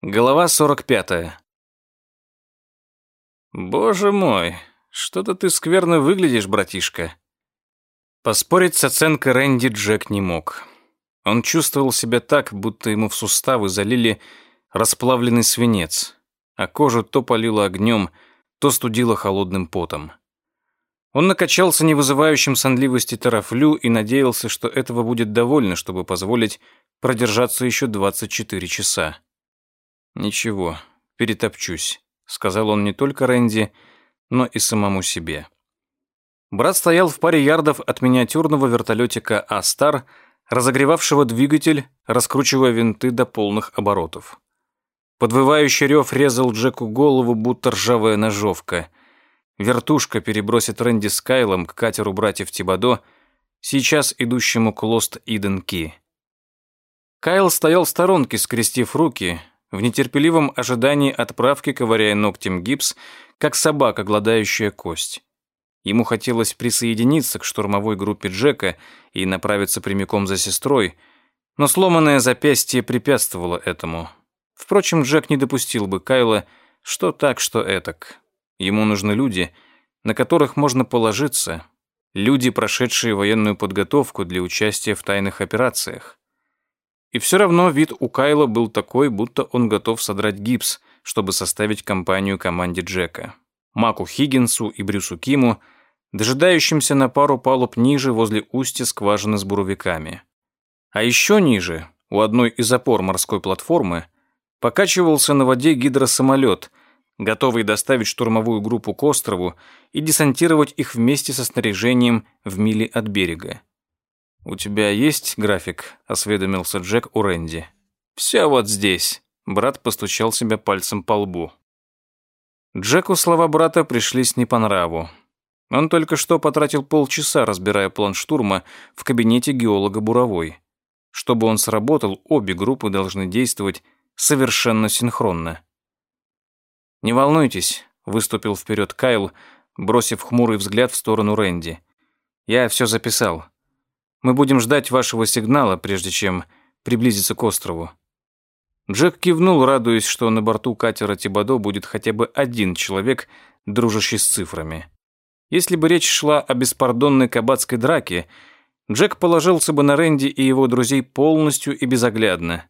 Глава 45. Боже мой, что-то ты скверно выглядишь, братишка. Поспорить с оценкой Рэнди Джек не мог. Он чувствовал себя так, будто ему в суставы залили расплавленный свинец, а кожу то палило огнем, то студило холодным потом. Он накачался невызывающим сонливости тарафлю и надеялся, что этого будет довольно, чтобы позволить продержаться еще 24 часа. «Ничего, перетопчусь», — сказал он не только Рэнди, но и самому себе. Брат стоял в паре ярдов от миниатюрного вертолетика «Астар», разогревавшего двигатель, раскручивая винты до полных оборотов. Подвывающий рев резал Джеку голову, будто ржавая ножовка. Вертушка перебросит Рэнди с Кайлом к катеру братьев Тибадо, сейчас идущему к Лост Иден Ки. Кайл стоял в сторонке, скрестив руки, в нетерпеливом ожидании отправки, ковыряя ногтем гипс, как собака, гладающая кость. Ему хотелось присоединиться к штурмовой группе Джека и направиться прямиком за сестрой, но сломанное запястье препятствовало этому. Впрочем, Джек не допустил бы Кайла, что так, что этак. Ему нужны люди, на которых можно положиться, люди, прошедшие военную подготовку для участия в тайных операциях. Все равно вид у Кайла был такой, будто он готов содрать гипс, чтобы составить компанию команде Джека. Маку Хиггинсу и Брюсу Киму, дожидающимся на пару палуб ниже возле устья скважины с буровиками. А еще ниже, у одной из опор морской платформы, покачивался на воде гидросамолет, готовый доставить штурмовую группу к острову и десантировать их вместе со снаряжением в миле от берега. «У тебя есть график?» — осведомился Джек у Рэнди. «Все вот здесь». Брат постучал себя пальцем по лбу. Джеку слова брата пришлись не по нраву. Он только что потратил полчаса, разбирая план штурма в кабинете геолога Буровой. Чтобы он сработал, обе группы должны действовать совершенно синхронно. «Не волнуйтесь», — выступил вперед Кайл, бросив хмурый взгляд в сторону Рэнди. «Я все записал. Мы будем ждать вашего сигнала, прежде чем приблизиться к острову». Джек кивнул, радуясь, что на борту катера Тибадо будет хотя бы один человек, дружащий с цифрами. Если бы речь шла о беспардонной кабацкой драке, Джек положился бы на Рэнди и его друзей полностью и безоглядно.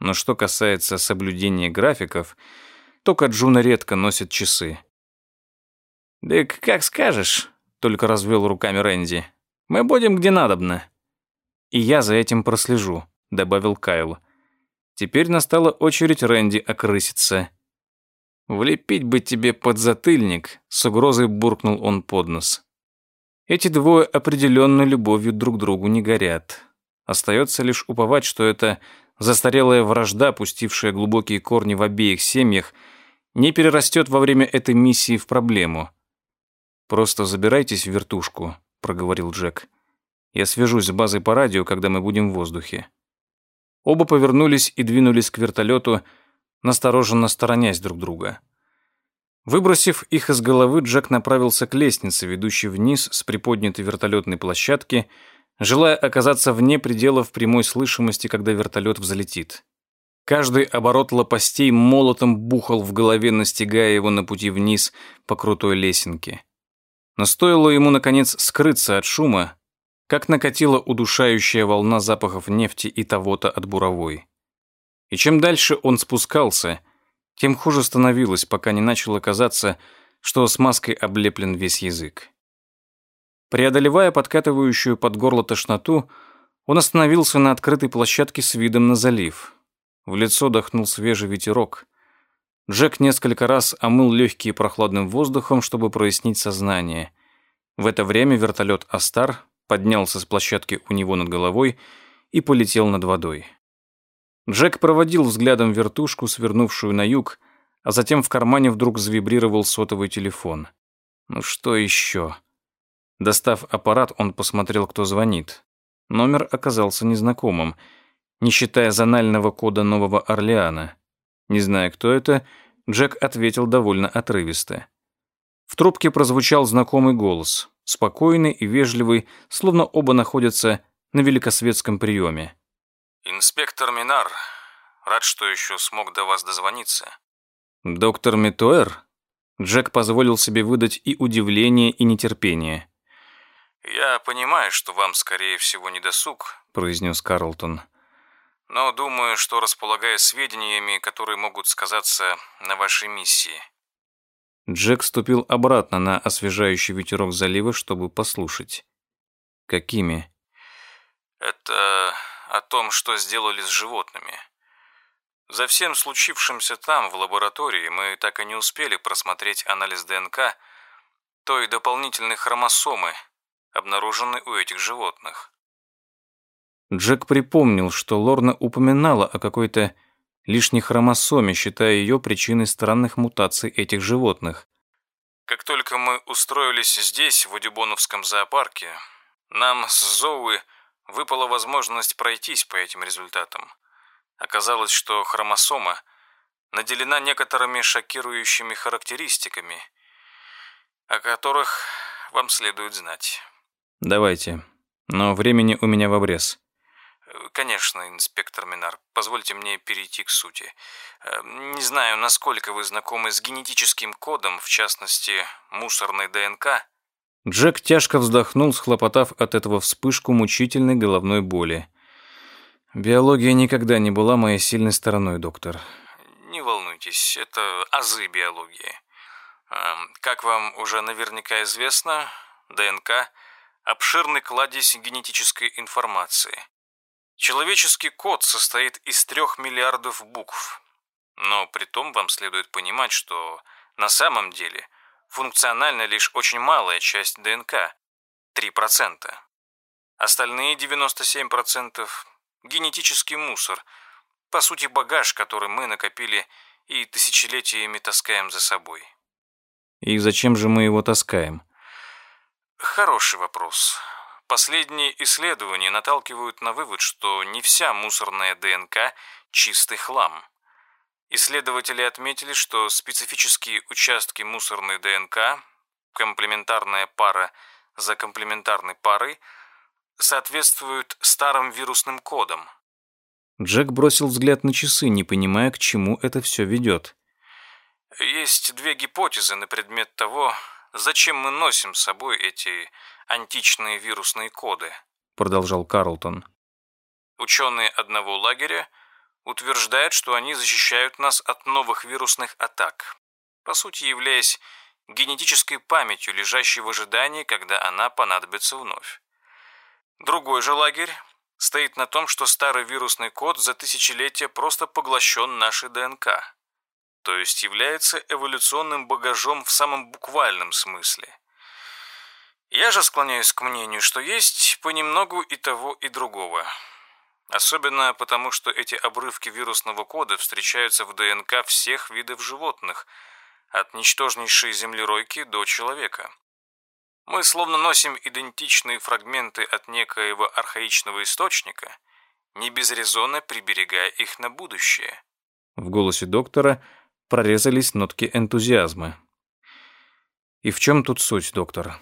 Но что касается соблюдения графиков, то Каджуна редко носит часы. «Да как скажешь», — только развел руками Рэнди. «Мы будем где надобно». «И я за этим прослежу», — добавил Кайл. Теперь настала очередь Рэнди окрыситься. «Влепить бы тебе под затыльник», — с угрозой буркнул он под нос. Эти двое определенно любовью друг другу не горят. Остается лишь уповать, что это застарелая вражда, пустившая глубокие корни в обеих семьях, не перерастет во время этой миссии в проблему. «Просто забирайтесь в вертушку», — проговорил Джек. Я свяжусь с базой по радио, когда мы будем в воздухе». Оба повернулись и двинулись к вертолету, настороженно сторонясь друг друга. Выбросив их из головы, Джек направился к лестнице, ведущей вниз с приподнятой вертолетной площадки, желая оказаться вне пределов прямой слышимости, когда вертолет взлетит. Каждый оборот лопастей молотом бухал в голове, настигая его на пути вниз по крутой лесенке. Но стоило ему, наконец, скрыться от шума, как накатила удушающая волна запахов нефти и того-то от буровой. И чем дальше он спускался, тем хуже становилось, пока не начало казаться, что смазкой облеплен весь язык. Преодолевая подкатывающую под горло тошноту, он остановился на открытой площадке с видом на залив. В лицо дохнул свежий ветерок. Джек несколько раз омыл легкие прохладным воздухом, чтобы прояснить сознание. В это время вертолет «Астар» поднялся с площадки у него над головой и полетел над водой. Джек проводил взглядом вертушку, свернувшую на юг, а затем в кармане вдруг завибрировал сотовый телефон. Ну что еще? Достав аппарат, он посмотрел, кто звонит. Номер оказался незнакомым, не считая зонального кода Нового Орлеана. Не зная, кто это, Джек ответил довольно отрывисто. В трубке прозвучал знакомый голос спокойный и вежливый, словно оба находятся на великосветском приеме. «Инспектор Минар, Рад, что еще смог до вас дозвониться». «Доктор Метуэр?» Джек позволил себе выдать и удивление, и нетерпение. «Я понимаю, что вам, скорее всего, не досуг», — произнес Карлтон. «Но думаю, что располагая сведениями, которые могут сказаться на вашей миссии». Джек ступил обратно на освежающий ветерок залива, чтобы послушать. «Какими?» «Это о том, что сделали с животными. За всем случившимся там, в лаборатории, мы так и не успели просмотреть анализ ДНК той дополнительной хромосомы, обнаруженной у этих животных. Джек припомнил, что Лорна упоминала о какой-то лишней хромосоме, считая ее причиной странных мутаций этих животных. Как только мы устроились здесь, в Удибоновском зоопарке, нам с Зоуи выпала возможность пройтись по этим результатам. Оказалось, что хромосома наделена некоторыми шокирующими характеристиками, о которых вам следует знать. Давайте, но времени у меня в обрез. Конечно, инспектор Минар, позвольте мне перейти к сути. Не знаю, насколько вы знакомы с генетическим кодом, в частности, мусорной ДНК. Джек тяжко вздохнул, схлопотав от этого вспышку мучительной головной боли. Биология никогда не была моей сильной стороной, доктор. Не волнуйтесь, это азы биологии. Эм, как вам уже наверняка известно, ДНК – обширный кладезь генетической информации. Человеческий код состоит из трех миллиардов букв. Но при том вам следует понимать, что на самом деле функциональна лишь очень малая часть ДНК – 3%. Остальные 97% генетический мусор, по сути багаж, который мы накопили и тысячелетиями таскаем за собой. И зачем же мы его таскаем? Хороший вопрос. Последние исследования наталкивают на вывод, что не вся мусорная ДНК – чистый хлам. Исследователи отметили, что специфические участки мусорной ДНК, комплементарная пара за комплементарной парой – соответствуют старым вирусным кодам. Джек бросил взгляд на часы, не понимая, к чему это все ведет. Есть две гипотезы на предмет того, зачем мы носим с собой эти античные вирусные коды, продолжал Карлтон. Ученые одного лагеря утверждают, что они защищают нас от новых вирусных атак, по сути являясь генетической памятью, лежащей в ожидании, когда она понадобится вновь. Другой же лагерь стоит на том, что старый вирусный код за тысячелетия просто поглощен нашей ДНК, то есть является эволюционным багажом в самом буквальном смысле. Я же склоняюсь к мнению, что есть понемногу и того, и другого. Особенно потому, что эти обрывки вирусного кода встречаются в ДНК всех видов животных, от ничтожнейшей землеройки до человека. Мы словно носим идентичные фрагменты от некоего архаичного источника, не без резона приберегая их на будущее. В голосе доктора прорезались нотки энтузиазма. И в чем тут суть, доктор?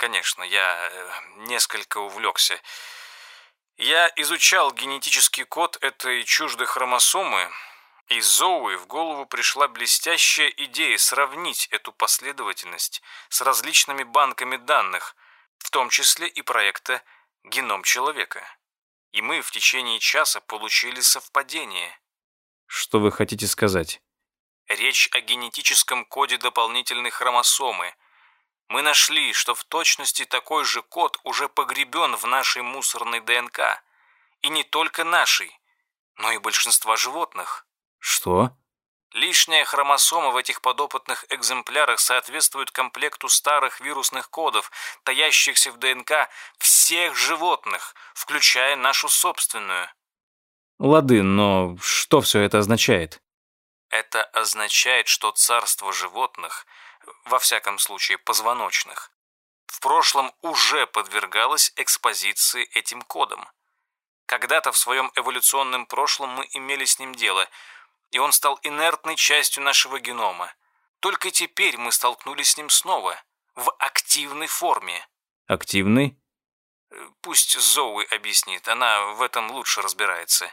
Конечно, я э, несколько увлекся. Я изучал генетический код этой чуждой хромосомы и Зоуи в голову пришла блестящая идея сравнить эту последовательность с различными банками данных, в том числе и проекта «Геном человека». И мы в течение часа получили совпадение. Что вы хотите сказать? Речь о генетическом коде дополнительной хромосомы. Мы нашли, что в точности такой же код уже погребен в нашей мусорной ДНК. И не только нашей, но и большинства животных. Что? Лишняя хромосома в этих подопытных экземплярах соответствует комплекту старых вирусных кодов, таящихся в ДНК всех животных, включая нашу собственную. Лады, но что все это означает? Это означает, что царство животных, во всяком случае позвоночных, в прошлом уже подвергалось экспозиции этим кодам. Когда-то в своем эволюционном прошлом мы имели с ним дело – и он стал инертной частью нашего генома. Только теперь мы столкнулись с ним снова, в активной форме. Активный? Пусть Зоуи объяснит, она в этом лучше разбирается.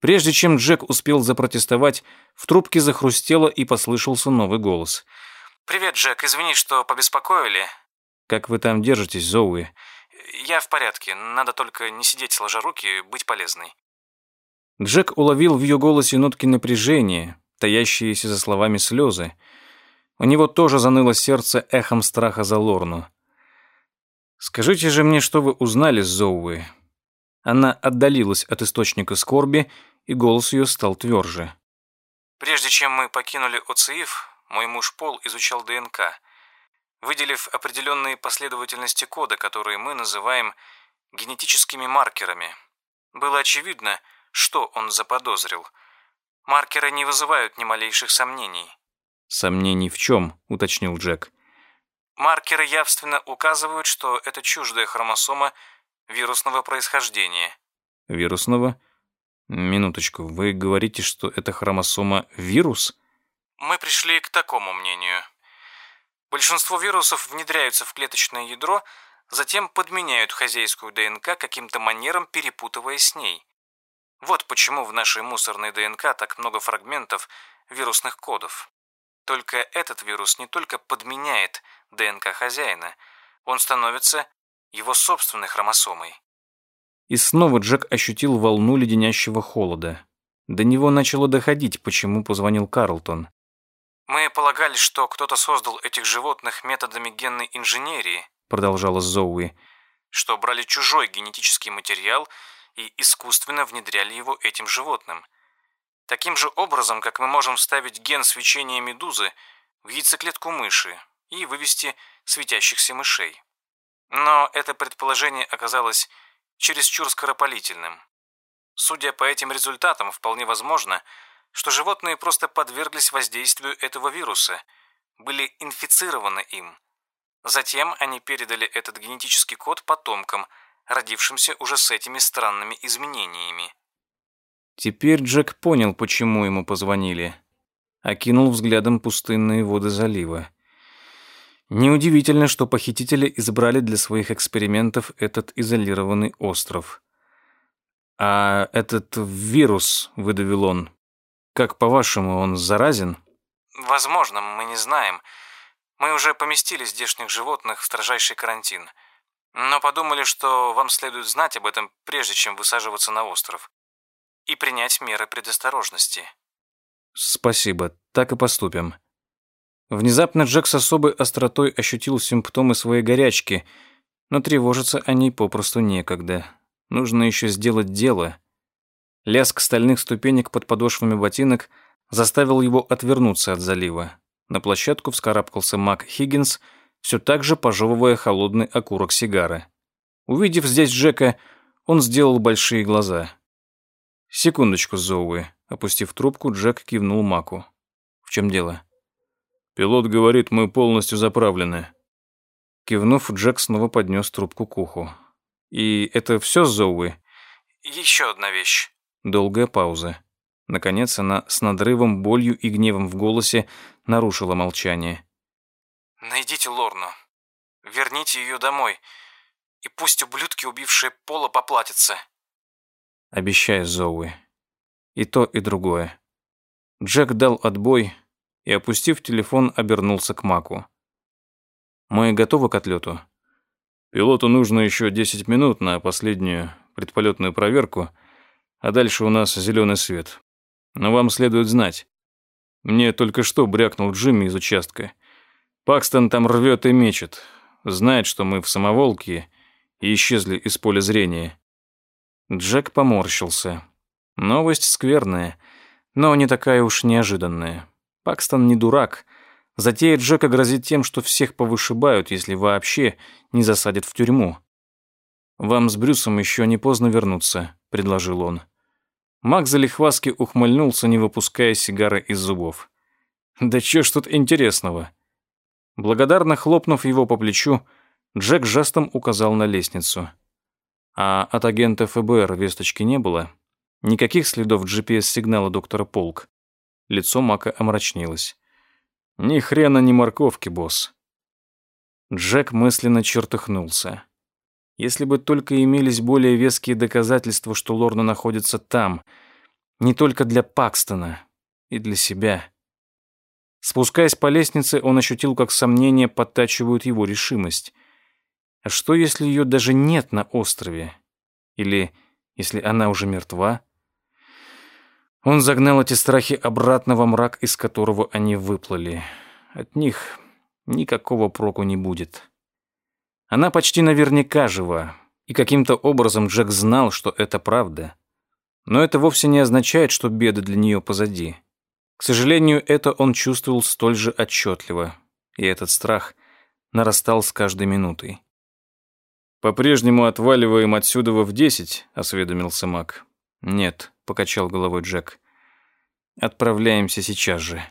Прежде чем Джек успел запротестовать, в трубке захрустело и послышался новый голос. «Привет, Джек, извини, что побеспокоили». «Как вы там держитесь, Зоуи?» «Я в порядке, надо только не сидеть сложа руки, быть полезной». Джек уловил в ее голосе нотки напряжения, таящиеся за словами слезы. У него тоже заныло сердце эхом страха за Лорну. «Скажите же мне, что вы узнали, Зоуи?» Она отдалилась от источника скорби, и голос ее стал тверже. «Прежде чем мы покинули ОЦИФ, мой муж Пол изучал ДНК, выделив определенные последовательности кода, которые мы называем генетическими маркерами. Было очевидно, что он заподозрил. Маркеры не вызывают ни малейших сомнений. «Сомнений в чем?» — уточнил Джек. Маркеры явственно указывают, что это чуждая хромосома вирусного происхождения. Вирусного? Минуточку, вы говорите, что это хромосома вирус? Мы пришли к такому мнению. Большинство вирусов внедряются в клеточное ядро, затем подменяют хозяйскую ДНК каким-то манером, перепутывая с ней. Вот почему в нашей мусорной ДНК так много фрагментов вирусных кодов. Только этот вирус не только подменяет ДНК хозяина, он становится его собственной хромосомой. И снова Джек ощутил волну леденящего холода. До него начало доходить, почему позвонил Карлтон. «Мы полагали, что кто-то создал этих животных методами генной инженерии», продолжала Зоуи, «что брали чужой генетический материал и искусственно внедряли его этим животным. Таким же образом, как мы можем вставить ген свечения медузы в яйцеклетку мыши и вывести светящихся мышей. Но это предположение оказалось чересчур скоропалительным. Судя по этим результатам, вполне возможно, что животные просто подверглись воздействию этого вируса, были инфицированы им. Затем они передали этот генетический код потомкам, родившимся уже с этими странными изменениями. Теперь Джек понял, почему ему позвонили. Окинул взглядом пустынные воды залива. Неудивительно, что похитители избрали для своих экспериментов этот изолированный остров. «А этот вирус», — выдавил он, — «как, по-вашему, он заразен?» «Возможно, мы не знаем. Мы уже поместили здешних животных в строжайший карантин. Но подумали, что вам следует знать об этом, прежде чем высаживаться на остров. И принять меры предосторожности». «Спасибо, так и поступим». Внезапно Джек с особой остротой ощутил симптомы своей горячки, но тревожиться о ней попросту некогда. Нужно еще сделать дело. Лязг стальных ступенек под подошвами ботинок заставил его отвернуться от залива. На площадку вскарабкался Мак Хиггинс, все так же пожевывая холодный окурок сигары. Увидев здесь Джека, он сделал большие глаза. «Секундочку, Зоуи», — опустив трубку, Джек кивнул Маку. «В чем дело?» Пилот говорит, мы полностью заправлены. Кивнув, Джек снова поднес трубку к уху. И это все, Зоуи? Еще одна вещь. Долгая пауза. Наконец она с надрывом, болью и гневом в голосе нарушила молчание. «Найдите Лорну. Верните ее домой. И пусть ублюдки, убившие Пола, поплатятся». Обещаю, Зоуи. И то, и другое. Джек дал отбой, и, опустив телефон, обернулся к Маку. «Мы готовы к отлету?» «Пилоту нужно еще 10 минут на последнюю предполетную проверку, а дальше у нас зеленый свет. Но вам следует знать. Мне только что брякнул Джимми из участка. Пакстон там рвет и мечет. Знает, что мы в самоволке и исчезли из поля зрения». Джек поморщился. Новость скверная, но не такая уж неожиданная. Пакстон не дурак. Затея Джека грозит тем, что всех повышибают, если вообще не засадят в тюрьму. «Вам с Брюсом еще не поздно вернуться», — предложил он. Мак залихваски ухмыльнулся, не выпуская сигары из зубов. «Да чё ж тут интересного?» Благодарно хлопнув его по плечу, Джек жестом указал на лестницу. А от агента ФБР весточки не было? Никаких следов GPS-сигнала доктора Полк? Лицо Мака омрачнилось. «Ни хрена, ни морковки, босс». Джек мысленно чертыхнулся. Если бы только имелись более веские доказательства, что Лорна находится там, Не только для Пакстона, и для себя. Спускаясь по лестнице, он ощутил, как сомнения подтачивают его решимость. А что, если ее даже нет на острове? Или если она уже мертва? Он загнал эти страхи обратно во мрак, из которого они выплыли. От них никакого проку не будет. Она почти наверняка жива, и каким-то образом Джек знал, что это правда. Но это вовсе не означает, что беды для нее позади. К сожалению, это он чувствовал столь же отчетливо, и этот страх нарастал с каждой минутой. «По-прежнему отваливаем отсюда в десять», — осведомился Мак. «Нет», — покачал головой Джек. «Отправляемся сейчас же».